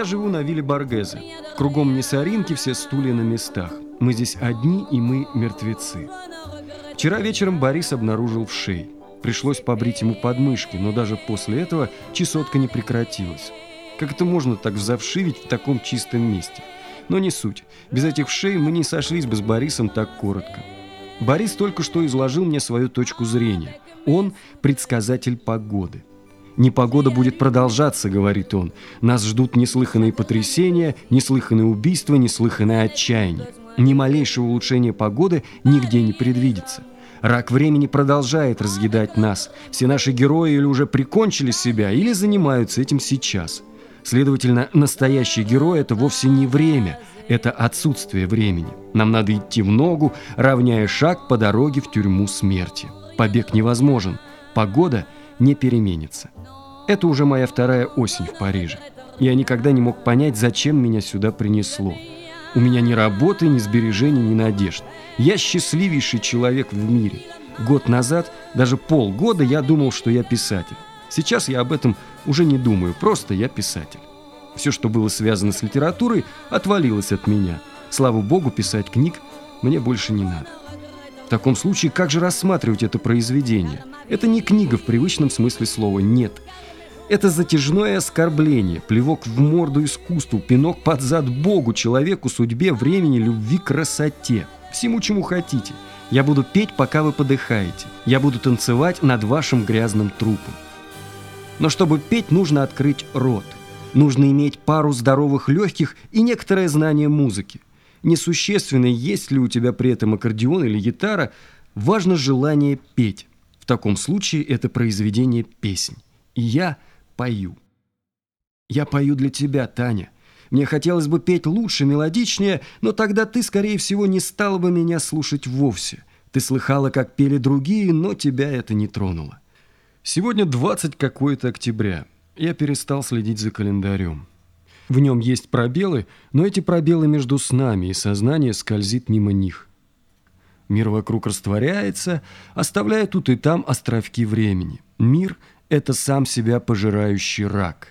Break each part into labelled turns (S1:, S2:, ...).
S1: Я живу на вилле Баргезе. Кругом не соринки, все стулья на местах. Мы здесь одни, и мы мертвецы. Вчера вечером Борис обнаружил в шее. Пришлось побрить ему подмышки, но даже после этого чесотка не прекратилась. Как это можно так взавшивить в таком чистом месте? Но не суть. Без этих вшей мы не сошлись бы с Борисом так коротко. Борис только что изложил мне свою точку зрения. Он предсказатель погоды. «Непогода будет продолжаться», — говорит он. «Нас ждут неслыханные потрясения, неслыханные убийства, неслыханное отчаяние. Ни малейшего улучшения погоды нигде не предвидится. Рак времени продолжает разъедать нас. Все наши герои или уже прикончили себя, или занимаются этим сейчас. Следовательно, настоящий герой – это вовсе не время, это отсутствие времени. Нам надо идти в ногу, равняя шаг по дороге в тюрьму смерти. Побег невозможен, погода не переменится. Это уже моя вторая осень в Париже. Я никогда не мог понять, зачем меня сюда принесло. У меня ни работы, ни сбережений, ни надежд. Я счастливейший человек в мире. Год назад, даже полгода я думал, что я писатель. Сейчас я об этом уже не думаю, просто я писатель. Все, что было связано с литературой, отвалилось от меня. Слава богу, писать книг мне больше не надо. В таком случае, как же рассматривать это произведение? Это не книга в привычном смысле слова «нет». Это затяжное оскорбление, плевок в морду искусству, пинок под зад Богу, человеку, судьбе, времени, любви, красоте. Всему, чему хотите. Я буду петь, пока вы подыхаете. Я буду танцевать над вашим грязным трупом. Но чтобы петь, нужно открыть рот. Нужно иметь пару здоровых легких и некоторое знание музыки. Несущественно, есть ли у тебя при этом аккордеон или гитара, важно желание петь. Таком случае это произведение песнь. И я – пою. Я пою для тебя, Таня. Мне хотелось бы петь лучше, мелодичнее, но тогда ты, скорее всего, не стала бы меня слушать вовсе. Ты слыхала, как пели другие, но тебя это не тронуло. Сегодня 20 какое-то октября. Я перестал следить за календарем. В нем есть пробелы, но эти пробелы между снами, и сознание скользит мимо них. Мир вокруг растворяется, оставляя тут и там островки времени. Мир это сам себя пожирающий рак.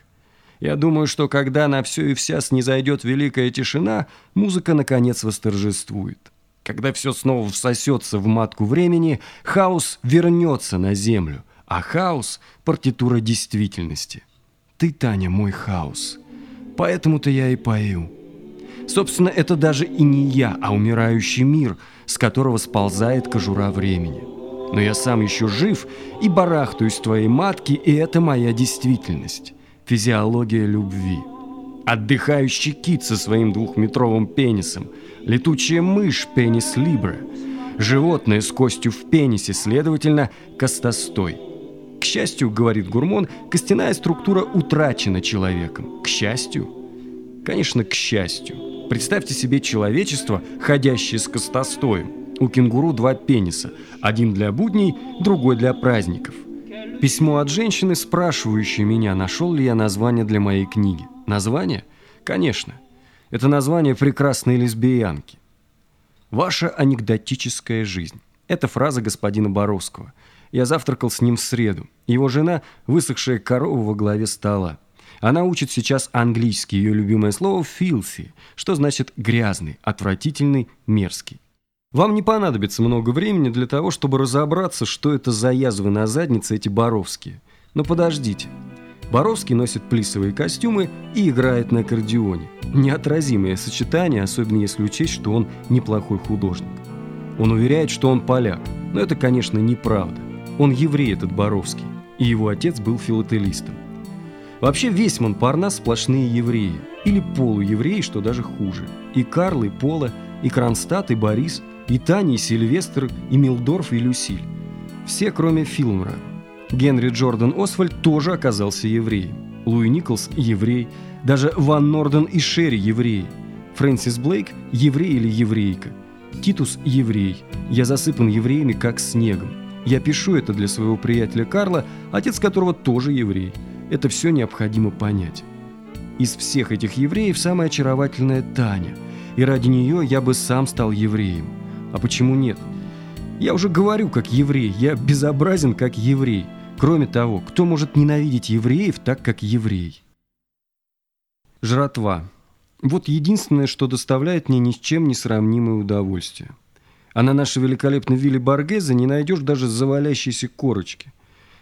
S1: Я думаю, что когда на все и вся снизойдет великая тишина, музыка наконец восторжествует. Когда все снова всосется в матку времени, хаос вернется на землю, а хаос – партитура действительности. Ты, Таня, мой хаос. Поэтому-то я и пою. Собственно, это даже и не я, а умирающий мир, с которого сползает кожура времени но я сам еще жив и барахтаюсь в твоей матке, и это моя действительность. Физиология любви. Отдыхающий кит со своим двухметровым пенисом, летучая мышь пенис либра, животное с костью в пенисе, следовательно, костостой. К счастью, говорит Гурмон, костяная структура утрачена человеком. К счастью? Конечно, к счастью. Представьте себе человечество, ходящее с костостоем. У кенгуру два пениса, один для будней, другой для праздников. Письмо от женщины, спрашивающей меня, нашел ли я название для моей книги. Название? Конечно. Это название прекрасной лесбиянки. Ваша анекдотическая жизнь. Это фраза господина Боровского. Я завтракал с ним в среду. Его жена – высохшая корова во главе стола. Она учит сейчас английский. Ее любимое слово «filthy», что значит «грязный», «отвратительный», «мерзкий». Вам не понадобится много времени для того, чтобы разобраться, что это за язвы на заднице эти Боровские. Но подождите. Боровский носит плисовые костюмы и играет на аккордеоне. Неотразимое сочетание, особенно если учесть, что он неплохой художник. Он уверяет, что он поляк, но это, конечно, неправда. Он еврей, этот Боровский, и его отец был филателистом. Вообще весь Монпарнас сплошные евреи, или полуевреи, что даже хуже. И Карл, и Пола, и Кронстадт, и Борис – и Таня, и Сильвестр, и Милдорф, и Люсиль. Все, кроме Филмра. Генри Джордан Освальд тоже оказался евреем. Луи Николс – еврей. Даже Ван Норден и Шерри – евреи. Фрэнсис Блейк – еврей или еврейка. Титус – еврей. Я засыпан евреями, как снегом. Я пишу это для своего приятеля Карла, отец которого тоже еврей. Это все необходимо понять. Из всех этих евреев самая очаровательная Таня. И ради нее я бы сам стал евреем. А почему нет? Я уже говорю как еврей, я безобразен как еврей. Кроме того, кто может ненавидеть евреев так, как еврей? Жратва. Вот единственное, что доставляет мне ни с чем не сравнимое удовольствие. А на нашей великолепной вилле Баргеза не найдешь даже завалящейся корочки.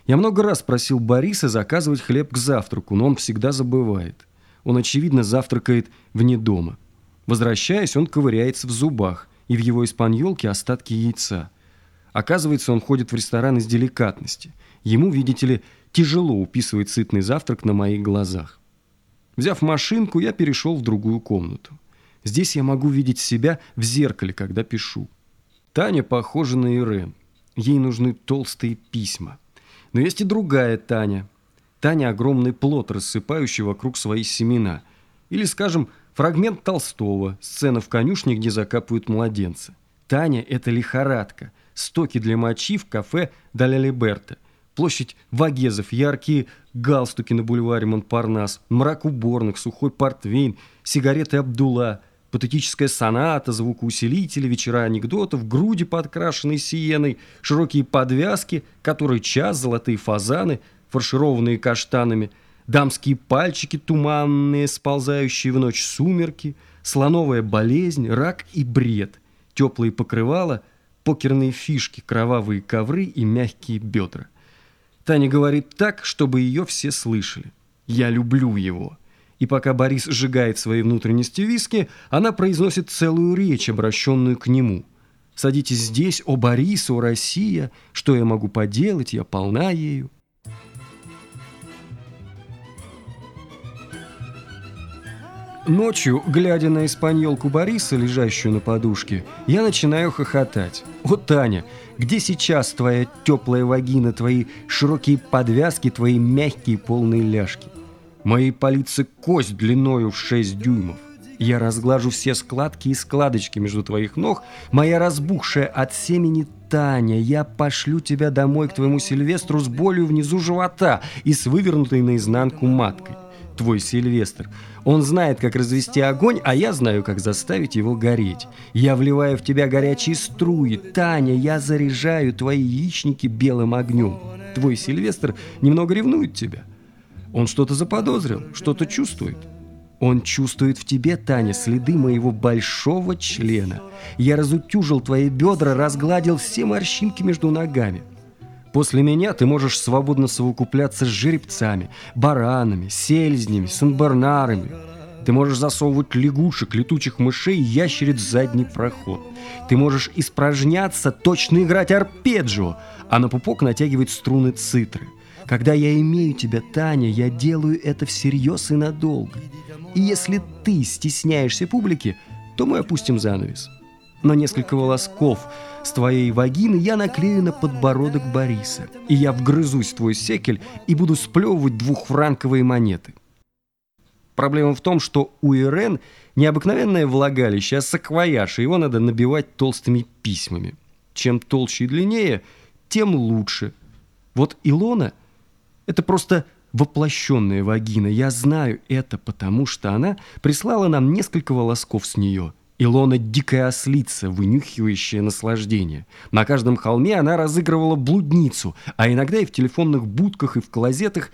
S1: Я много раз просил Бориса заказывать хлеб к завтраку, но он всегда забывает. Он, очевидно, завтракает вне дома. Возвращаясь, он ковыряется в зубах, и в его испаньолке остатки яйца – Оказывается, он ходит в ресторан из деликатности. Ему, видите ли, тяжело уписывать сытный завтрак на моих глазах. Взяв машинку, я перешел в другую комнату. Здесь я могу видеть себя в зеркале, когда пишу. Таня похожа на Ирен. Ей нужны толстые письма. Но есть и другая Таня. Таня – огромный плод, рассыпающий вокруг свои семена. Или, скажем, фрагмент Толстого, сцена в конюшне, где закапывают младенца. Таня – это лихорадка – стоки для мочи в кафе Даля Либерта, площадь Вагезов, яркие галстуки на бульваре Монпарнас, мрак уборных, сухой портвейн, сигареты Абдула, патетическая соната, звукоусилители, вечера анекдотов, груди, подкрашенные сиеной, широкие подвязки, которые час, золотые фазаны, фаршированные каштанами, дамские пальчики туманные, сползающие в ночь сумерки, слоновая болезнь, рак и бред, теплые покрывала – покерные фишки, кровавые ковры и мягкие бедра. Таня говорит так, чтобы ее все слышали. «Я люблю его». И пока Борис сжигает свои внутренности виски, она произносит целую речь, обращенную к нему. «Садитесь здесь, о Борис, о Россия, что я могу поделать, я полна ею». Ночью, глядя на испаньолку Бориса, лежащую на подушке, я начинаю хохотать. «О, Таня, где сейчас твоя теплая вагина, твои широкие подвязки, твои мягкие полные ляжки? Моей полице кость длиною в 6 дюймов. Я разглажу все складки и складочки между твоих ног, моя разбухшая от семени Таня, я пошлю тебя домой к твоему Сильвестру с болью внизу живота и с вывернутой наизнанку маткой твой Сильвестр. Он знает, как развести огонь, а я знаю, как заставить его гореть. Я вливаю в тебя горячие струи. Таня, я заряжаю твои яичники белым огнем. Твой Сильвестр немного ревнует тебя. Он что-то заподозрил, что-то чувствует. Он чувствует в тебе, Таня, следы моего большого члена. Я разутюжил твои бедра, разгладил все морщинки между ногами. После меня ты можешь свободно совокупляться с жеребцами, баранами, сельзнями, санбернарами. Ты можешь засовывать лягушек, летучих мышей и ящериц в задний проход. Ты можешь испражняться, точно играть арпеджио, а на пупок натягивать струны цитры. Когда я имею тебя, Таня, я делаю это всерьез и надолго. И если ты стесняешься публики, то мы опустим занавес но несколько волосков с твоей вагины я наклею на подбородок Бориса, и я вгрызусь в твой секель и буду сплевывать двухфранковые монеты. Проблема в том, что у Ирен необыкновенное влагалище, а саквояж, и его надо набивать толстыми письмами. Чем толще и длиннее, тем лучше. Вот Илона – это просто воплощенная вагина. Я знаю это, потому что она прислала нам несколько волосков с нее – Илона – дикая ослица, вынюхивающая наслаждение. На каждом холме она разыгрывала блудницу, а иногда и в телефонных будках, и в клозетах.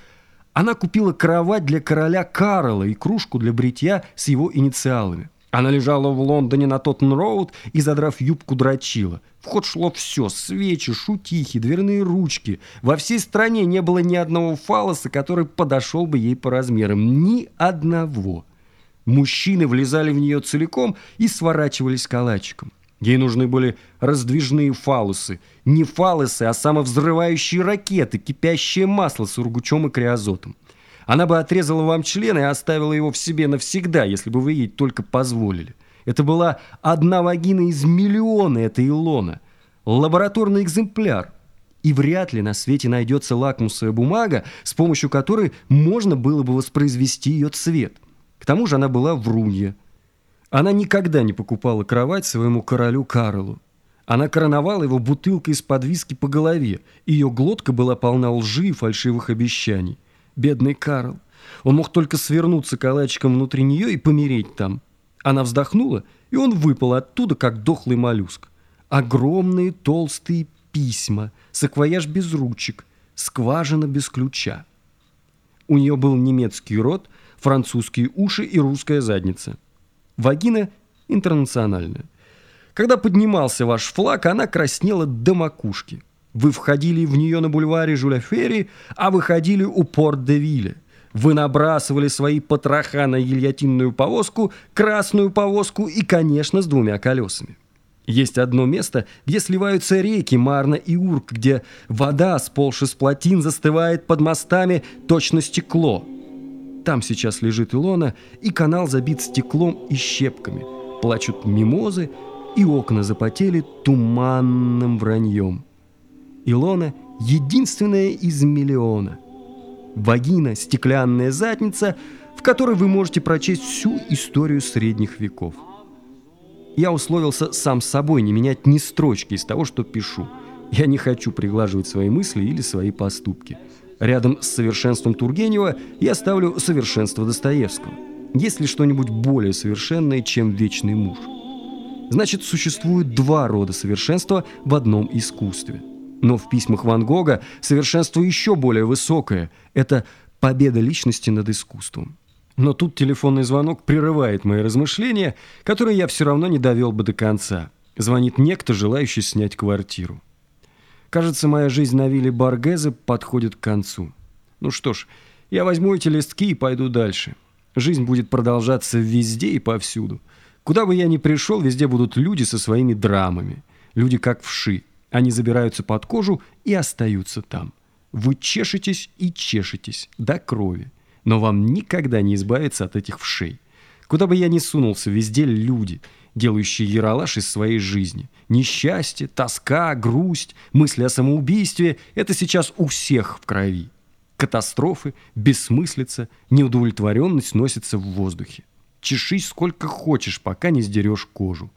S1: Она купила кровать для короля Карла и кружку для бритья с его инициалами. Она лежала в Лондоне на Тоттен-Роуд и, задрав юбку, дрочила. В ход шло все – свечи, шутихи, дверные ручки. Во всей стране не было ни одного фалоса, который подошел бы ей по размерам. Ни одного. Мужчины влезали в нее целиком и сворачивались калачиком. Ей нужны были раздвижные фалусы. Не фалусы, а самовзрывающие ракеты, кипящее масло с ургучом и криозотом. Она бы отрезала вам член и оставила его в себе навсегда, если бы вы ей только позволили. Это была одна вагина из миллиона, это Илона. Лабораторный экземпляр. И вряд ли на свете найдется лакмусовая бумага, с помощью которой можно было бы воспроизвести ее цвет. К тому же она была врунья. Она никогда не покупала кровать своему королю Карлу. Она короновала его бутылкой из-под виски по голове. Ее глотка была полна лжи и фальшивых обещаний. Бедный Карл. Он мог только свернуться калачиком внутри нее и помереть там. Она вздохнула, и он выпал оттуда, как дохлый моллюск. Огромные толстые письма, саквояж без ручек, скважина без ключа. У нее был немецкий рот, французские уши и русская задница. Вагина интернациональная. Когда поднимался ваш флаг, она краснела до макушки. Вы входили в нее на бульваре Жюля Ферри, а выходили у Порт-де-Вилля. Вы набрасывали свои потроха на гильотинную повозку, красную повозку и, конечно, с двумя колесами. Есть одно место, где сливаются реки Марна и Урк, где вода, сползши с плотин, застывает под мостами точно стекло. Там сейчас лежит Илона, и канал забит стеклом и щепками. Плачут мимозы, и окна запотели туманным враньем. Илона — единственная из миллиона. Вагина — стеклянная задница, в которой вы можете прочесть всю историю средних веков. Я условился сам с собой не менять ни строчки из того, что пишу. Я не хочу приглаживать свои мысли или свои поступки. Рядом с совершенством Тургенева я ставлю совершенство Достоевского. Есть ли что-нибудь более совершенное, чем вечный муж? Значит, существует два рода совершенства в одном искусстве. Но в письмах Ван Гога совершенство еще более высокое – это победа личности над искусством. Но тут телефонный звонок прерывает мои размышления, которые я все равно не довел бы до конца. Звонит некто, желающий снять квартиру. Кажется, моя жизнь на вилле Баргезе подходит к концу. Ну что ж, я возьму эти листки и пойду дальше. Жизнь будет продолжаться везде и повсюду – Куда бы я ни пришел, везде будут люди со своими драмами. Люди как вши. Они забираются под кожу и остаются там. Вы чешетесь и чешетесь до крови. Но вам никогда не избавиться от этих вшей. Куда бы я ни сунулся, везде люди, делающие яролаж из своей жизни. Несчастье, тоска, грусть, мысли о самоубийстве – это сейчас у всех в крови. Катастрофы, бессмыслица, неудовлетворенность носятся в воздухе. Чешись сколько хочешь, пока не сдерешь кожу.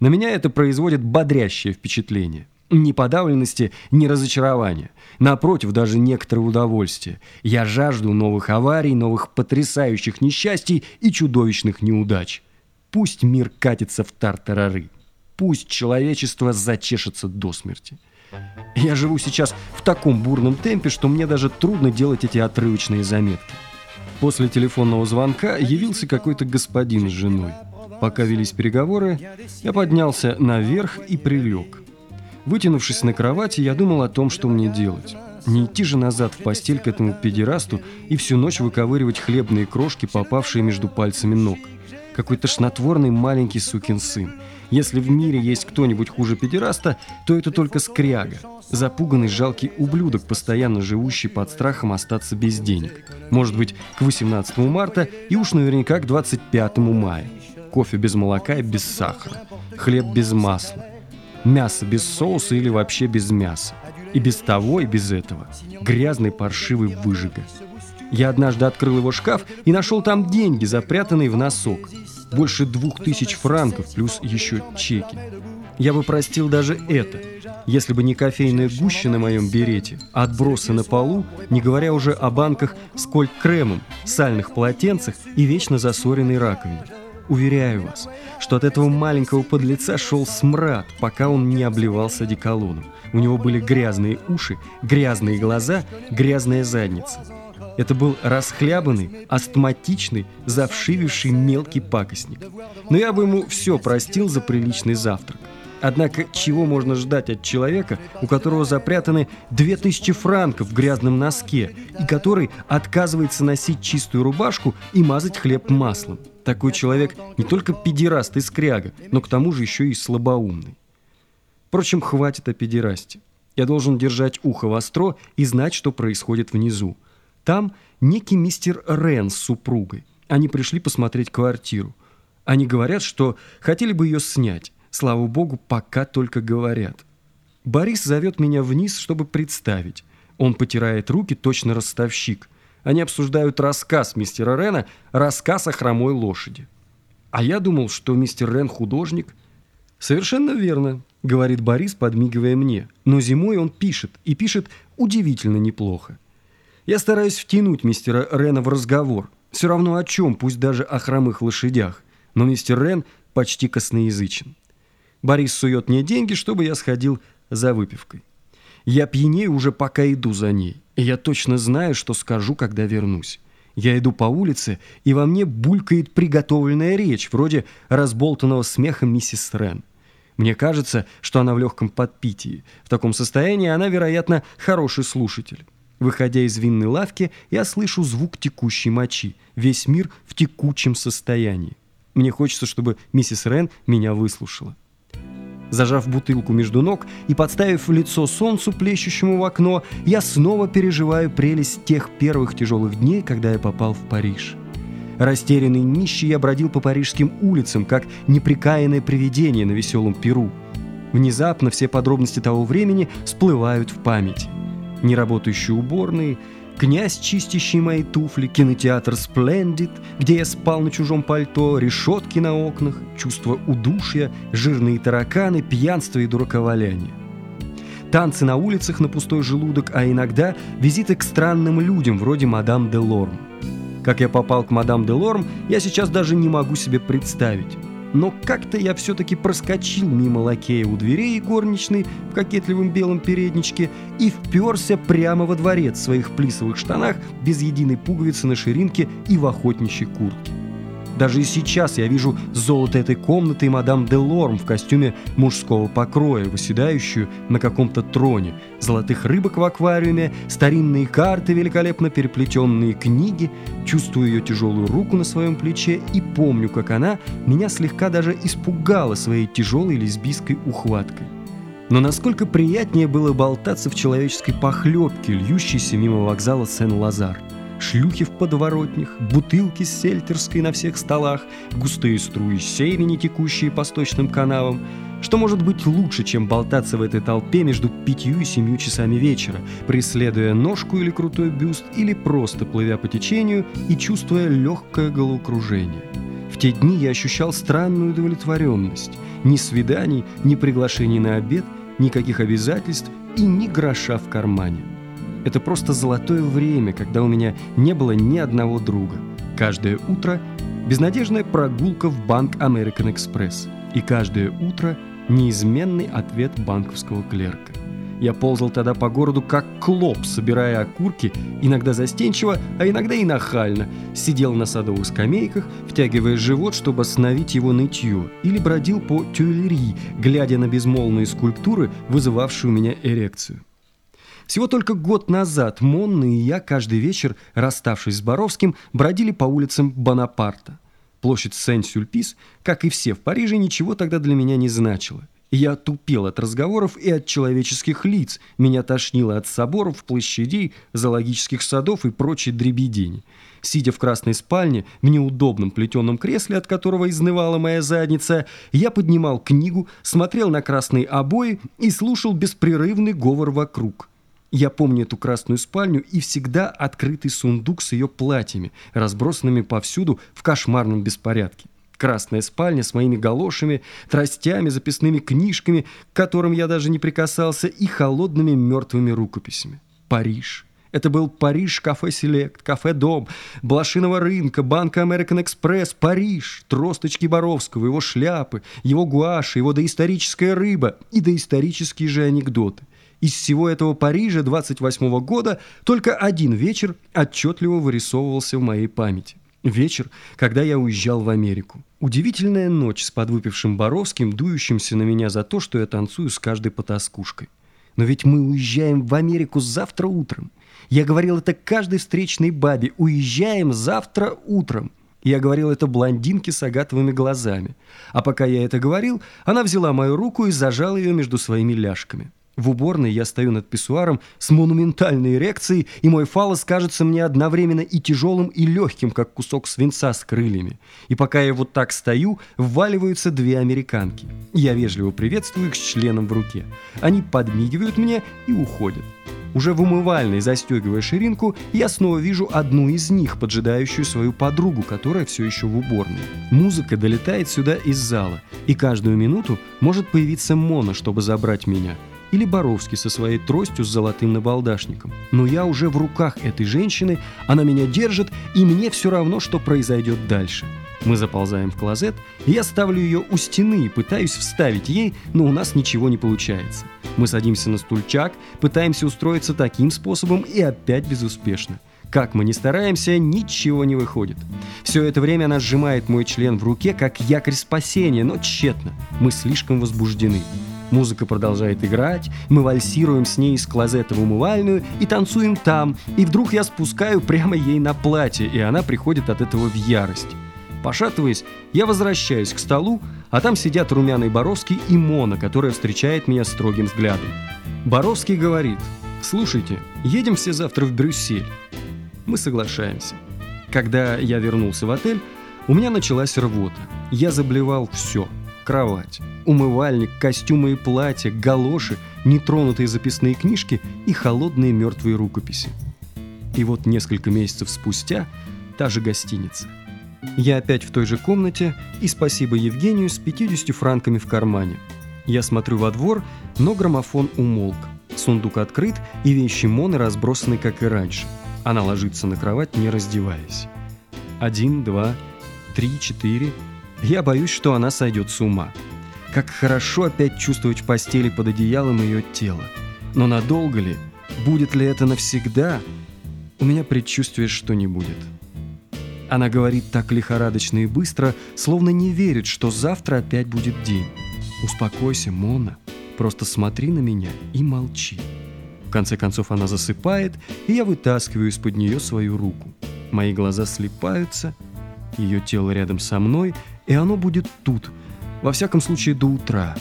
S1: На меня это производит бодрящее впечатление. Ни подавленности, ни разочарования. Напротив, даже некоторое удовольствие. Я жажду новых аварий, новых потрясающих несчастий и чудовищных неудач. Пусть мир катится в тартарары. Пусть человечество зачешется до смерти. Я живу сейчас в таком бурном темпе, что мне даже трудно делать эти отрывочные заметки. После телефонного звонка явился какой-то господин с женой. Пока велись переговоры, я поднялся наверх и прилег. Вытянувшись на кровати, я думал о том, что мне делать. Не идти же назад в постель к этому педерасту и всю ночь выковыривать хлебные крошки, попавшие между пальцами ног. Какой тошнотворный маленький сукин сын. Если в мире есть кто-нибудь хуже педераста, то это только скряга. Запуганный жалкий ублюдок, постоянно живущий под страхом остаться без денег. Может быть, к 18 марта и уж наверняка к 25 мая. Кофе без молока и без сахара. Хлеб без масла. Мясо без соуса или вообще без мяса. И без того, и без этого. Грязный паршивый выжига. Я однажды открыл его шкаф и нашел там деньги, запрятанные в носок. Больше двух тысяч франков, плюс еще чеки. Я бы простил даже это, если бы не кофейная гуща на моем берете, отбросы на полу, не говоря уже о банках с коль-кремом, сальных полотенцах и вечно засоренной раковине. Уверяю вас, что от этого маленького подлеца шел смрад, пока он не обливался деколоном. У него были грязные уши, грязные глаза, грязная задница. Это был расхлябанный, астматичный, завшививший мелкий пакостник. Но я бы ему все простил за приличный завтрак. Однако чего можно ждать от человека, у которого запрятаны 2000 франков в грязном носке, и который отказывается носить чистую рубашку и мазать хлеб маслом? Такой человек не только педераст и скряга, но к тому же еще и слабоумный. Впрочем, хватит о педерасте. Я должен держать ухо востро и знать, что происходит внизу. Там некий мистер Рен с супругой. Они пришли посмотреть квартиру. Они говорят, что хотели бы ее снять. Слава богу, пока только говорят. Борис зовет меня вниз, чтобы представить. Он потирает руки, точно ростовщик. Они обсуждают рассказ мистера Рена, рассказ о хромой лошади. А я думал, что мистер Рен художник. Совершенно верно, говорит Борис, подмигивая мне. Но зимой он пишет, и пишет удивительно неплохо. Я стараюсь втянуть мистера Рена в разговор. Все равно о чем, пусть даже о хромых лошадях. Но мистер Рен почти косноязычен. Борис сует мне деньги, чтобы я сходил за выпивкой. Я пьянею уже пока иду за ней. И я точно знаю, что скажу, когда вернусь. Я иду по улице, и во мне булькает приготовленная речь, вроде разболтанного смеха миссис Рен. Мне кажется, что она в легком подпитии. В таком состоянии она, вероятно, хороший слушатель. Выходя из винной лавки, я слышу звук текущей мочи. Весь мир в текучем состоянии. Мне хочется, чтобы миссис Рен меня выслушала. Зажав бутылку между ног и подставив лицо солнцу, плещущему в окно, я снова переживаю прелесть тех первых тяжелых дней, когда я попал в Париж. Растерянный нищий я бродил по парижским улицам, как неприкаянное привидение на веселом перу. Внезапно все подробности того времени всплывают в памяти. Неработающие уборные – Князь, чистящий мои туфли, кинотеатр «Сплендид», где я спал на чужом пальто, решетки на окнах, чувство удушья, жирные тараканы, пьянство и дураковаляние. Танцы на улицах на пустой желудок, а иногда визиты к странным людям, вроде мадам де Лорм. Как я попал к мадам де Лорм, я сейчас даже не могу себе представить но как-то я все-таки проскочил мимо лакея у дверей горничной в кокетливом белом передничке и вперся прямо во дворец в своих плисовых штанах без единой пуговицы на ширинке и в охотничьей куртке. Даже и сейчас я вижу золото этой комнаты и мадам де Лорм в костюме мужского покроя, выседающую на каком-то троне, золотых рыбок в аквариуме, старинные карты, великолепно переплетенные книги, чувствую ее тяжелую руку на своем плече и помню, как она меня слегка даже испугала своей тяжелой лесбийской ухваткой. Но насколько приятнее было болтаться в человеческой похлебке, льющейся мимо вокзала Сен-Лазар – шлюхи в подворотнях, бутылки с сельтерской на всех столах, густые струи семени, текущие по сточным канавам. Что может быть лучше, чем болтаться в этой толпе между пятью и семью часами вечера, преследуя ножку или крутой бюст, или просто плывя по течению и чувствуя легкое головокружение? В те дни я ощущал странную удовлетворенность. Ни свиданий, ни приглашений на обед, никаких обязательств и ни гроша в кармане. Это просто золотое время, когда у меня не было ни одного друга. Каждое утро безнадежная прогулка в банк American Express. И каждое утро неизменный ответ банковского клерка. Я ползал тогда по городу как клоп, собирая окурки, иногда застенчиво, а иногда и нахально. Сидел на садовых скамейках, втягивая живот, чтобы остановить его нытье, или бродил по тюэллерии, глядя на безмолвные скульптуры, вызывавшие у меня эрекцию. Всего только год назад Монна и я каждый вечер, расставшись с Боровским, бродили по улицам Бонапарта. Площадь Сен-Сюльпис, как и все в Париже, ничего тогда для меня не значила. Я тупел от разговоров и от человеческих лиц. Меня тошнило от соборов, площадей, зоологических садов и прочей дребедени. Сидя в красной спальне, в неудобном плетеном кресле, от которого изнывала моя задница, я поднимал книгу, смотрел на красные обои и слушал беспрерывный говор вокруг. Я помню эту красную спальню и всегда открытый сундук с ее платьями, разбросанными повсюду в кошмарном беспорядке. Красная спальня с моими галошами, тростями, записными книжками, к которым я даже не прикасался, и холодными мертвыми рукописями. Париж. Это был Париж, кафе «Селект», кафе «Дом», Блошиного рынка, банка «Американ Экспресс», Париж, тросточки Боровского, его шляпы, его гуаши, его доисторическая рыба и доисторические же анекдоты. Из всего этого Парижа 28 -го года только один вечер отчетливо вырисовывался в моей памяти. Вечер, когда я уезжал в Америку. Удивительная ночь с подвыпившим Боровским, дующимся на меня за то, что я танцую с каждой потаскушкой. Но ведь мы уезжаем в Америку завтра утром. Я говорил это каждой встречной бабе. Уезжаем завтра утром. Я говорил это блондинке с агатовыми глазами. А пока я это говорил, она взяла мою руку и зажала ее между своими ляжками. В уборной я стою над писсуаром с монументальной эрекцией, и мой фалос кажется мне одновременно и тяжелым, и легким, как кусок свинца с крыльями. И пока я вот так стою, вваливаются две американки. Я вежливо приветствую их с членом в руке. Они подмигивают мне и уходят. Уже в умывальной, застегивая ширинку, я снова вижу одну из них, поджидающую свою подругу, которая все еще в уборной. Музыка долетает сюда из зала, и каждую минуту может появиться Мона, чтобы забрать меня – или Боровский со своей тростью с золотым набалдашником. Но я уже в руках этой женщины, она меня держит, и мне все равно, что произойдет дальше. Мы заползаем в клозет, я ставлю ее у стены и пытаюсь вставить ей, но у нас ничего не получается. Мы садимся на стульчак, пытаемся устроиться таким способом и опять безуспешно. Как мы не стараемся, ничего не выходит. Все это время она сжимает мой член в руке, как якорь спасения, но тщетно. Мы слишком возбуждены. Музыка продолжает играть, мы вальсируем с ней из клозета в умывальную и танцуем там, и вдруг я спускаю прямо ей на платье, и она приходит от этого в ярость. Пошатываясь, я возвращаюсь к столу, а там сидят румяный Боровский и Мона, которая встречает меня строгим взглядом. Боровский говорит, «Слушайте, едем все завтра в Брюссель». Мы соглашаемся. Когда я вернулся в отель, у меня началась рвота. Я заблевал все. Кровать, умывальник, костюмы и платья, галоши, нетронутые записные книжки и холодные мертвые рукописи. И вот несколько месяцев спустя та же гостиница – я опять в той же комнате, и спасибо Евгению с 50 франками в кармане. Я смотрю во двор, но граммофон умолк. Сундук открыт, и вещи Моны разбросаны, как и раньше. Она ложится на кровать, не раздеваясь. Один, два, три, четыре. Я боюсь, что она сойдет с ума. Как хорошо опять чувствовать в постели под одеялом ее тело. Но надолго ли? Будет ли это навсегда? У меня предчувствие, что не будет. Она говорит так лихорадочно и быстро, словно не верит, что завтра опять будет день. «Успокойся, Мона. Просто смотри на меня и молчи». В конце концов она засыпает, и я вытаскиваю из-под нее свою руку. Мои глаза слепаются, ее тело рядом со мной, и оно будет тут, во всяком случае до утра.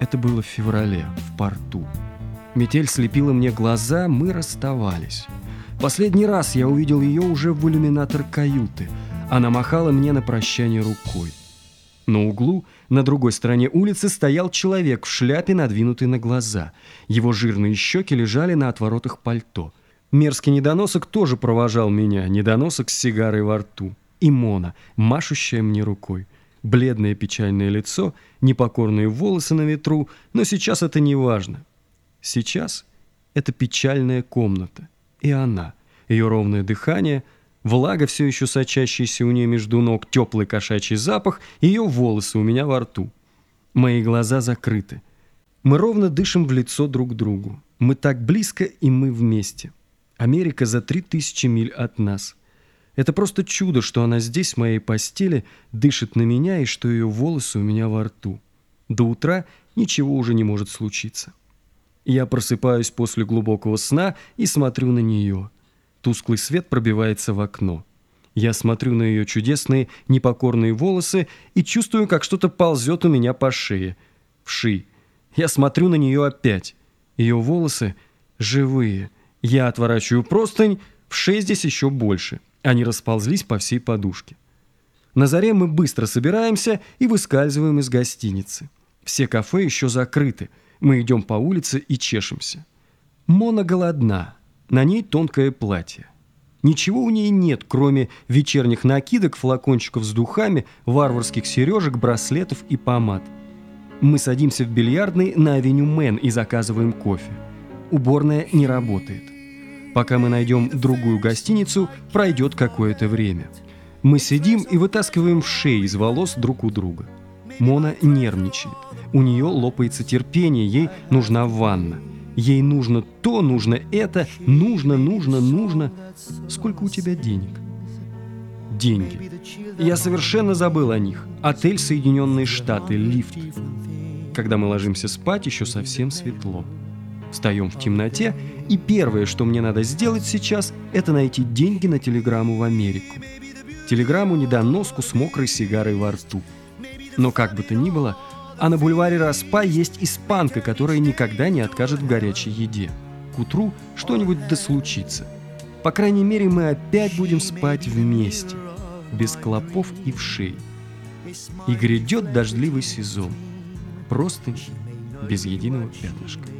S1: Это было в феврале, в порту. Метель слепила мне глаза, мы расставались. Последний раз я увидел ее уже в иллюминатор каюты. Она махала мне на прощание рукой. На углу, на другой стороне улицы, стоял человек в шляпе, надвинутой на глаза. Его жирные щеки лежали на отворотах пальто. Мерзкий недоносок тоже провожал меня, недоносок с сигарой во рту. И Мона, машущая мне рукой. Бледное печальное лицо, непокорные волосы на ветру, но сейчас это не важно. Сейчас это печальная комната и она. Ее ровное дыхание, влага, все еще сочащаяся у нее между ног, теплый кошачий запах, ее волосы у меня во рту. Мои глаза закрыты. Мы ровно дышим в лицо друг другу. Мы так близко, и мы вместе. Америка за три тысячи миль от нас. Это просто чудо, что она здесь, в моей постели, дышит на меня, и что ее волосы у меня во рту. До утра ничего уже не может случиться. Я просыпаюсь после глубокого сна и смотрю на нее. Тусклый свет пробивается в окно. Я смотрю на ее чудесные, непокорные волосы и чувствую, как что-то ползет у меня по шее. Вши. Я смотрю на нее опять. Ее волосы живые. Я отворачиваю простынь, в шее здесь еще больше. Они расползлись по всей подушке. На заре мы быстро собираемся и выскальзываем из гостиницы. Все кафе еще закрыты – мы идем по улице и чешемся. Мона голодна, на ней тонкое платье. Ничего у ней нет, кроме вечерних накидок, флакончиков с духами, варварских сережек, браслетов и помад. Мы садимся в бильярдный на авеню Мэн и заказываем кофе. Уборная не работает. Пока мы найдем другую гостиницу, пройдет какое-то время. Мы сидим и вытаскиваем шеи из волос друг у друга. Мона нервничает. У нее лопается терпение, ей нужна ванна. Ей нужно то, нужно это, нужно, нужно, нужно. Сколько у тебя денег? Деньги. Я совершенно забыл о них. Отель Соединенные Штаты, лифт. Когда мы ложимся спать, еще совсем светло. Встаем в темноте, и первое, что мне надо сделать сейчас, это найти деньги на телеграмму в Америку. Телеграмму недоноску с мокрой сигарой во рту. Но как бы то ни было, а на бульваре Распа есть испанка, которая никогда не откажет в горячей еде. К утру что-нибудь да случится. По крайней мере, мы опять будем спать вместе, без клопов и вшей. И грядет дождливый сезон. Просто без единого пятнышка.